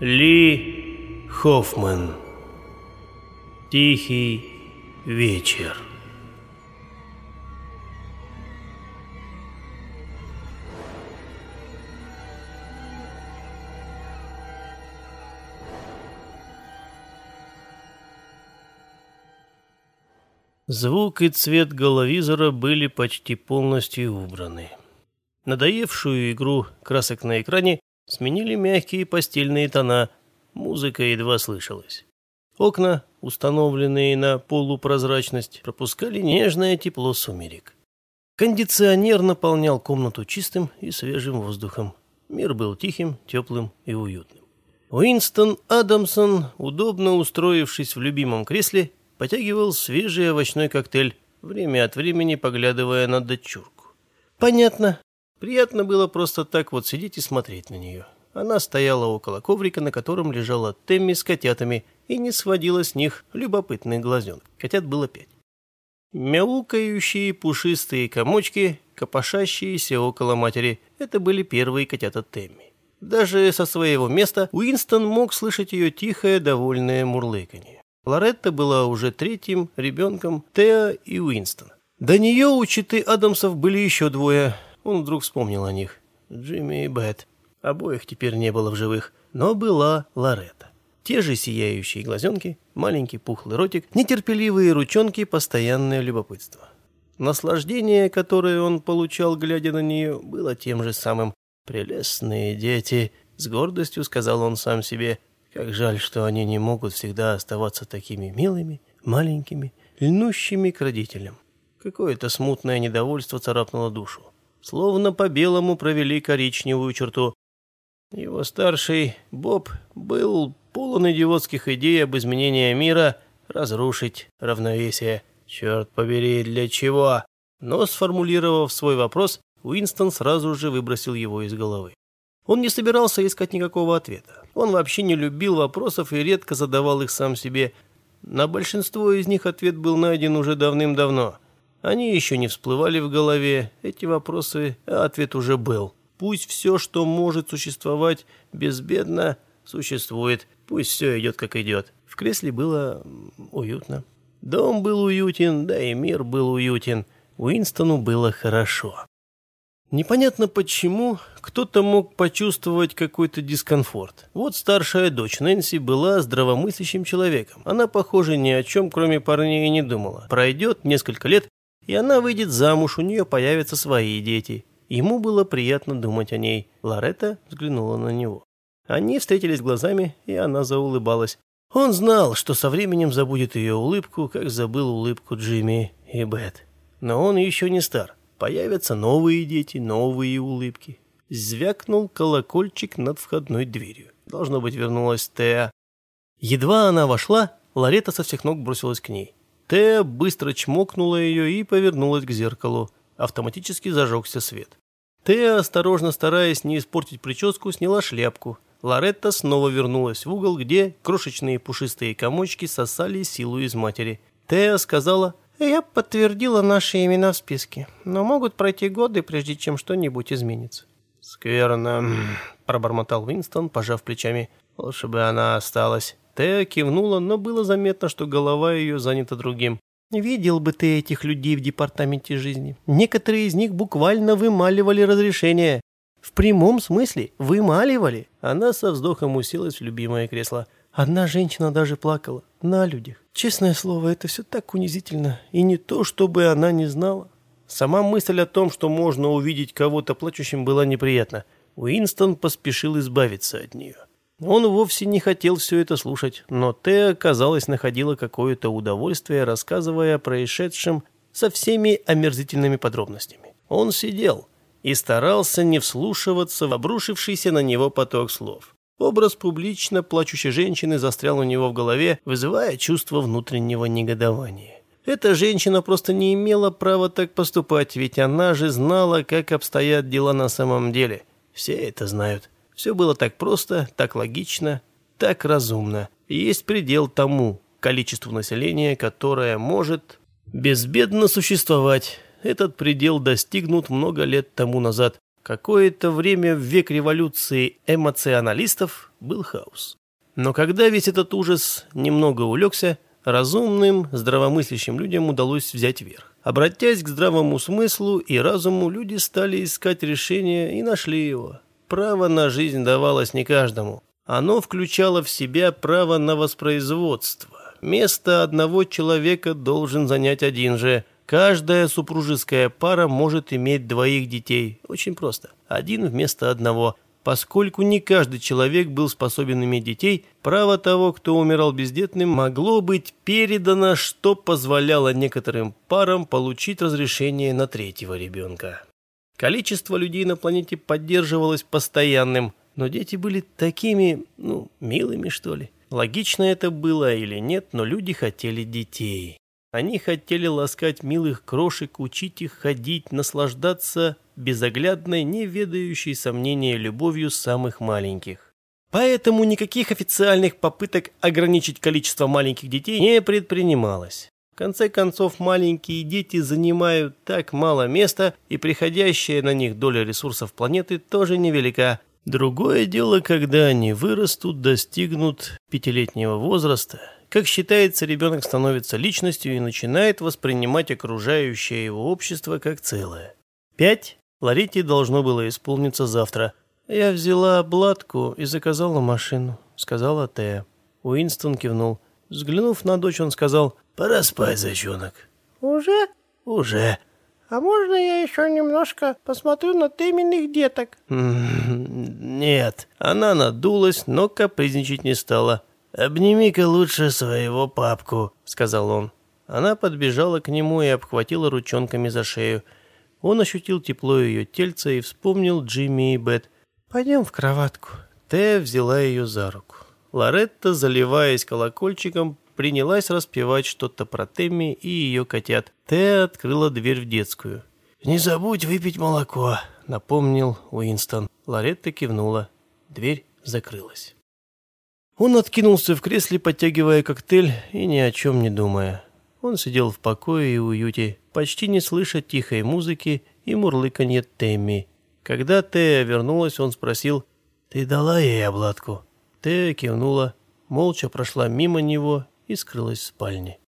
Ли Хоффман. Тихий вечер. Звук и цвет головизора были почти полностью убраны. Надоевшую игру красок на экране сменили мягкие постельные тона, музыка едва слышалась. Окна, установленные на полупрозрачность, пропускали нежное тепло сумерек. Кондиционер наполнял комнату чистым и свежим воздухом. Мир был тихим, теплым и уютным. Уинстон Адамсон, удобно устроившись в любимом кресле, потягивал свежий овощной коктейль, время от времени поглядывая на дочурку. Понятно. Приятно было просто так вот сидеть и смотреть на нее. Она стояла около коврика, на котором лежала Темми с котятами, и не сводила с них любопытный глазенок. Котят было пять. Мяукающие пушистые комочки, копошащиеся около матери, это были первые котята Темми. Даже со своего места Уинстон мог слышать ее тихое, довольное мурлыканье. Лоретта была уже третьим ребенком Теа и Уинстона. До нее у читы Адамсов были еще двое. Он вдруг вспомнил о них. Джимми и Бет. Обоих теперь не было в живых. Но была Лоретта. Те же сияющие глазенки, маленький пухлый ротик, нетерпеливые ручонки, постоянное любопытство. Наслаждение, которое он получал, глядя на нее, было тем же самым. «Прелестные дети», — с гордостью сказал он сам себе, как жаль, что они не могут всегда оставаться такими милыми, маленькими, льнущими к родителям. Какое-то смутное недовольство царапнуло душу. Словно по белому провели коричневую черту. Его старший, Боб, был полон идиотских идей об изменении мира, разрушить равновесие. Черт побери, для чего? Но, сформулировав свой вопрос, Уинстон сразу же выбросил его из головы. Он не собирался искать никакого ответа. Он вообще не любил вопросов и редко задавал их сам себе. На большинство из них ответ был найден уже давным-давно. Они еще не всплывали в голове, эти вопросы, а ответ уже был. Пусть все, что может существовать безбедно, существует. Пусть все идет, как идет. В кресле было уютно. Дом был уютен, да и мир был уютен. Уинстону было хорошо. Непонятно почему, кто-то мог почувствовать какой-то дискомфорт. Вот старшая дочь Нэнси была здравомыслящим человеком. Она, похоже, ни о чем, кроме парней, не думала. Пройдет несколько лет, и она выйдет замуж, у нее появятся свои дети. Ему было приятно думать о ней. Лоретта взглянула на него. Они встретились глазами, и она заулыбалась. Он знал, что со временем забудет ее улыбку, как забыл улыбку Джимми и Бет. Но он еще не стар. Появятся новые дети, новые улыбки. Звякнул колокольчик над входной дверью. Должно быть, вернулась Теа. Едва она вошла, Ларета со всех ног бросилась к ней. Теа быстро чмокнула ее и повернулась к зеркалу. Автоматически зажегся свет. Теа, осторожно стараясь не испортить прическу, сняла шляпку. Лоретта снова вернулась в угол, где крошечные пушистые комочки сосали силу из матери. Теа сказала я подтвердила наши имена в списке, но могут пройти годы, прежде чем что-нибудь изменится. Скверно, пробормотал Винстон, пожав плечами. Лучше бы она осталась. Тея кивнула, но было заметно, что голова ее занята другим. Видел бы ты этих людей в департаменте жизни. Некоторые из них буквально вымаливали разрешение. В прямом смысле вымаливали. Она со вздохом уселась в любимое кресло. Одна женщина даже плакала. На людях. Честное слово, это все так унизительно. И не то, чтобы она не знала. Сама мысль о том, что можно увидеть кого-то плачущим, была неприятна. Уинстон поспешил избавиться от нее. Он вовсе не хотел все это слушать, но Теа, казалось, находила какое-то удовольствие, рассказывая о происшедшем со всеми омерзительными подробностями. Он сидел и старался не вслушиваться в обрушившийся на него поток слов. Образ публично плачущей женщины застрял у него в голове, вызывая чувство внутреннего негодования. Эта женщина просто не имела права так поступать, ведь она же знала, как обстоят дела на самом деле. Все это знают. Все было так просто, так логично, так разумно. есть предел тому количеству населения, которое может безбедно существовать. Этот предел достигнут много лет тому назад, Какое-то время в век революции эмоционалистов был хаос. Но когда весь этот ужас немного улегся, разумным, здравомыслящим людям удалось взять верх. Обратясь к здравому смыслу и разуму, люди стали искать решение и нашли его. Право на жизнь давалось не каждому. Оно включало в себя право на воспроизводство. Место одного человека должен занять один же – Каждая супружеская пара может иметь двоих детей. Очень просто. Один вместо одного. Поскольку не каждый человек был способен иметь детей, право того, кто умирал бездетным, могло быть передано, что позволяло некоторым парам получить разрешение на третьего ребенка. Количество людей на планете поддерживалось постоянным, но дети были такими, ну, милыми, что ли. Логично это было или нет, но люди хотели детей. Они хотели ласкать милых крошек, учить их ходить, наслаждаться безоглядной, не ведающей сомнения любовью самых маленьких. Поэтому никаких официальных попыток ограничить количество маленьких детей не предпринималось. Конце концов, маленькие дети занимают так мало места, и приходящая на них доля ресурсов планеты тоже невелика. Другое дело, когда они вырастут, достигнут пятилетнего возраста – как считается, ребенок становится личностью и начинает воспринимать окружающее его общество как целое. Пять. Ларите должно было исполниться завтра. «Я взяла обладку и заказала машину», — сказала Тея. Уинстон кивнул. Взглянув на дочь, он сказал, «Пора спать, зайчонок». «Уже?» «Уже». «А можно я еще немножко посмотрю на теменных деток?» «Нет». Она надулась, но капризничать не стала. «Обними-ка лучше своего папку», — сказал он. Она подбежала к нему и обхватила ручонками за шею. Он ощутил тепло ее тельца и вспомнил Джимми и Бет. «Пойдем в кроватку». Тея взяла ее за руку. Лоретта, заливаясь колокольчиком, принялась распевать что-то про Тэмми и ее котят. Тея открыла дверь в детскую. «Не забудь выпить молоко», — напомнил Уинстон. Лоретта кивнула. Дверь закрылась. Он откинулся в кресле, подтягивая коктейль и ни о чем не думая. Он сидел в покое и уюте, почти не слыша тихой музыки и мурлыканье Тэмми. Когда Тея вернулась, он спросил, «Ты дала ей обладку?» Тея кивнула, молча прошла мимо него и скрылась в спальне.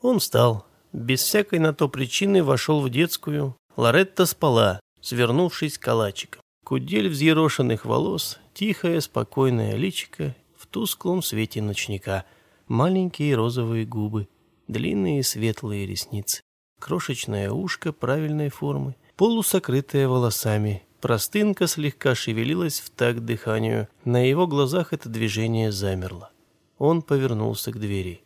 Он встал, без всякой на то причины вошел в детскую. Лоретта спала, свернувшись калачиком. Кудель взъерошенных волос, тихое, спокойное личико тусклом свете ночника, маленькие розовые губы, длинные светлые ресницы, крошечное ушко правильной формы, полусокрытое волосами. Простынка слегка шевелилась в такт дыханию. На его глазах это движение замерло. Он повернулся к двери.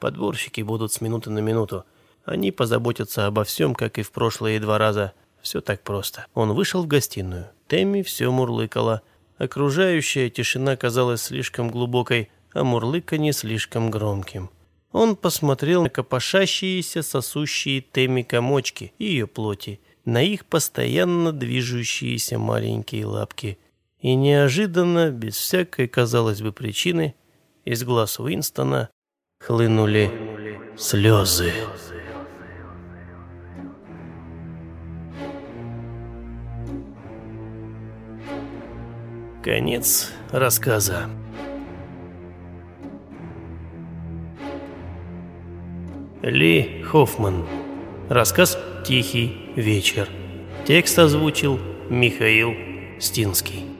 Подборщики будут с минуты на минуту. Они позаботятся обо всем, как и в прошлые два раза. Все так просто. Он вышел в гостиную. Тэмми все мурлыкала. Окружающая тишина казалась слишком глубокой, а мурлыканье слишком громким. Он посмотрел на копошащиеся, сосущие Тэмми комочки и ее плоти, на их постоянно движущиеся маленькие лапки. И неожиданно, без всякой, казалось бы, причины, из глаз Уинстона хлынули слезы. Конец рассказа. Ли Хоффман. Рассказ «Тихий вечер». Текст озвучил Михаил Стинский.